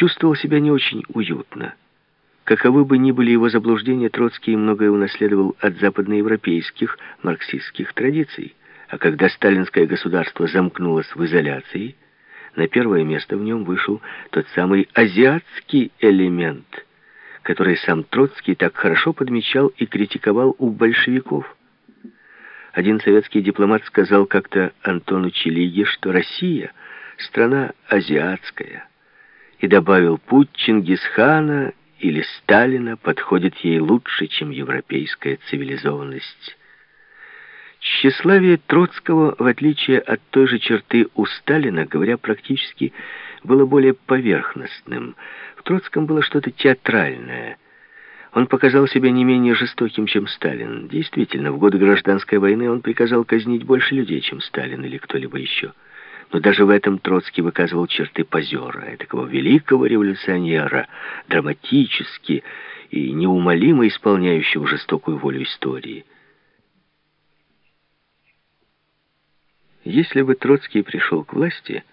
чувствовал себя не очень уютно. Каковы бы ни были его заблуждения, Троцкий многое унаследовал от западноевропейских марксистских традиций. А когда сталинское государство замкнулось в изоляции, на первое место в нем вышел тот самый азиатский элемент, который сам Троцкий так хорошо подмечал и критиковал у большевиков. Один советский дипломат сказал как-то Антону Челиге, что Россия — страна азиатская, и добавил, путь Чингисхана или Сталина подходит ей лучше, чем европейская цивилизованность. Тщеславие Троцкого, в отличие от той же черты у Сталина, говоря практически, было более поверхностным. В Троцком было что-то театральное. Он показал себя не менее жестоким, чем Сталин. Действительно, в годы гражданской войны он приказал казнить больше людей, чем Сталин или кто-либо еще. Но даже в этом Троцкий выказывал черты позера, такого великого революционера, драматически и неумолимо исполняющего жестокую волю истории. Если бы Троцкий пришел к власти,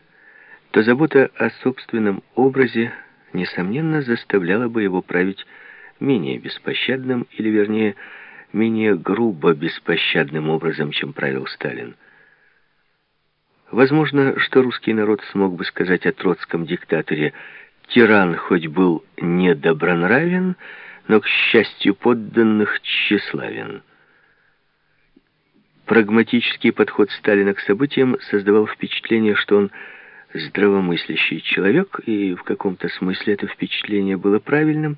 то забота о собственном образе, несомненно, заставляла бы его править менее беспощадным, или, вернее, менее грубо беспощадным образом, чем правил Сталин. Возможно, что русский народ смог бы сказать о троцком диктаторе «Тиран хоть был недобронравен, но, к счастью подданных, тщеславен». Прагматический подход Сталина к событиям создавал впечатление, что он здравомыслящий человек, и в каком-то смысле это впечатление было правильным.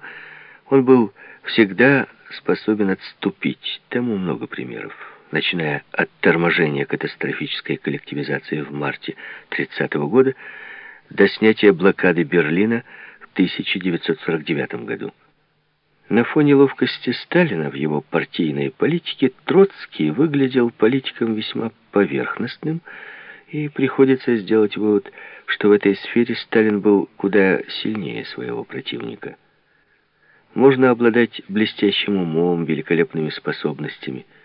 Он был всегда способен отступить. Тому много примеров начиная от торможения катастрофической коллективизации в марте 30 -го года до снятия блокады Берлина в 1949 году. На фоне ловкости Сталина в его партийной политике Троцкий выглядел политиком весьма поверхностным, и приходится сделать вывод, что в этой сфере Сталин был куда сильнее своего противника. Можно обладать блестящим умом, великолепными способностями –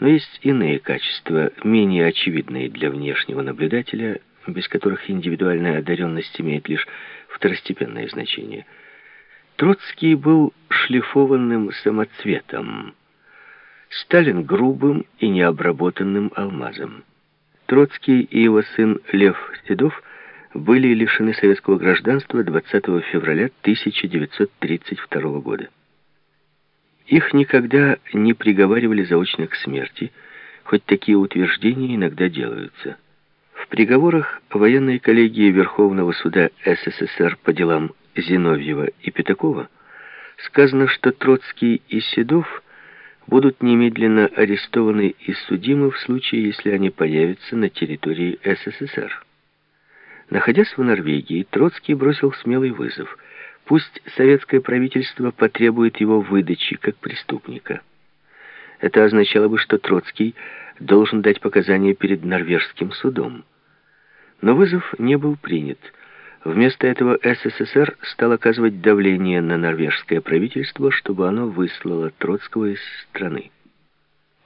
но есть иные качества, менее очевидные для внешнего наблюдателя, без которых индивидуальная одаренность имеет лишь второстепенное значение. Троцкий был шлифованным самоцветом, Сталин грубым и необработанным алмазом. Троцкий и его сын Лев Седов были лишены советского гражданства 20 февраля 1932 года. Их никогда не приговаривали заочно к смерти, хоть такие утверждения иногда делаются. В приговорах военной коллегии Верховного суда СССР по делам Зиновьева и Пятакова сказано, что Троцкий и Седов будут немедленно арестованы и судимы в случае, если они появятся на территории СССР. Находясь в Норвегии, Троцкий бросил смелый вызов – Пусть советское правительство потребует его выдачи как преступника. Это означало бы, что Троцкий должен дать показания перед норвежским судом. Но вызов не был принят. Вместо этого СССР стал оказывать давление на норвежское правительство, чтобы оно выслало Троцкого из страны.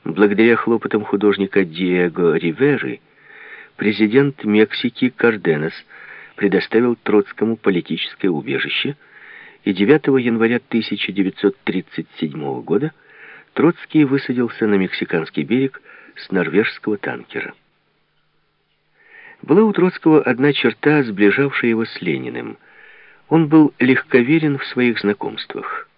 Благодаря хлопотам художника Диего Риверы, президент Мексики Карденас предоставил Троцкому политическое убежище – и 9 января 1937 года Троцкий высадился на мексиканский берег с норвежского танкера. Была у Троцкого одна черта, сближавшая его с Лениным. Он был легковерен в своих знакомствах.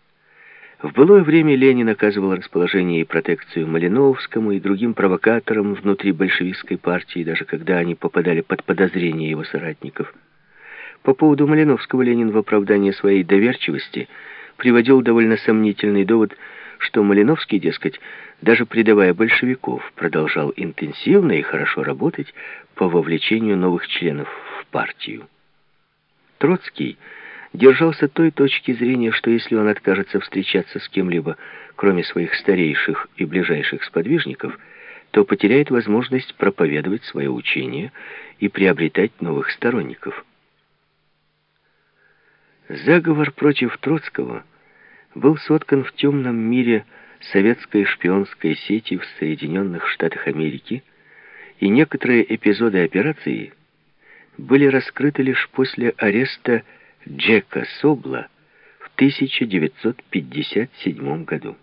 В былое время Ленин оказывал расположение и протекцию Малиновскому и другим провокаторам внутри большевистской партии, даже когда они попадали под подозрение его соратников – по поводу Малиновского Ленин в оправдание своей доверчивости приводил довольно сомнительный довод, что Малиновский, дескать, даже предавая большевиков, продолжал интенсивно и хорошо работать по вовлечению новых членов в партию. Троцкий держался той точки зрения, что если он откажется встречаться с кем-либо, кроме своих старейших и ближайших сподвижников, то потеряет возможность проповедовать свое учение и приобретать новых сторонников. Заговор против Троцкого был соткан в темном мире советской шпионской сети в Соединенных Штатах Америки, и некоторые эпизоды операции были раскрыты лишь после ареста Джека Собла в 1957 году.